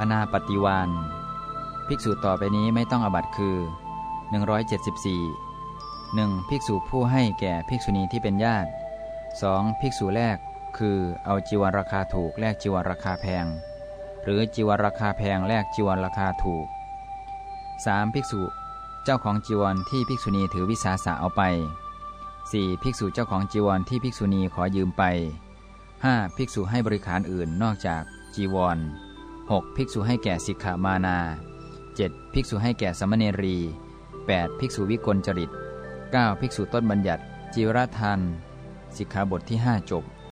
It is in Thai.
อนาปฏิวานภิกษุต่อไปนี้ไม่ต้องอบัตคือ 174 1. ภิกษุผู้ให้แก่ภิกษุณีที่เป็นญาติ 2. ภิกษุแรก คือเอาจีวรราคาถูกแลกจีวรราคาแพง หรือจีวรราคาแพงแลกจีวรราคาถูก 3. ภิกษุเจ้าของจีวรที่ภิกษุณีถือวิสาสะเอาไป 4. ภิกษุเจ้าของจีวรที่ภิกษุณีขอยืมไป 5. ภิกษุให้บริขารอื่นนอกจากจีวร 6. ภิกษุให้แก่สิกขามานา 7. ภิกษุให้แก่สมณีรี 8. ภิกษุวิกลจริต 9. ภิกษุต้นบัญญัติจีวรทานสิกขาบทที่ 5 จบ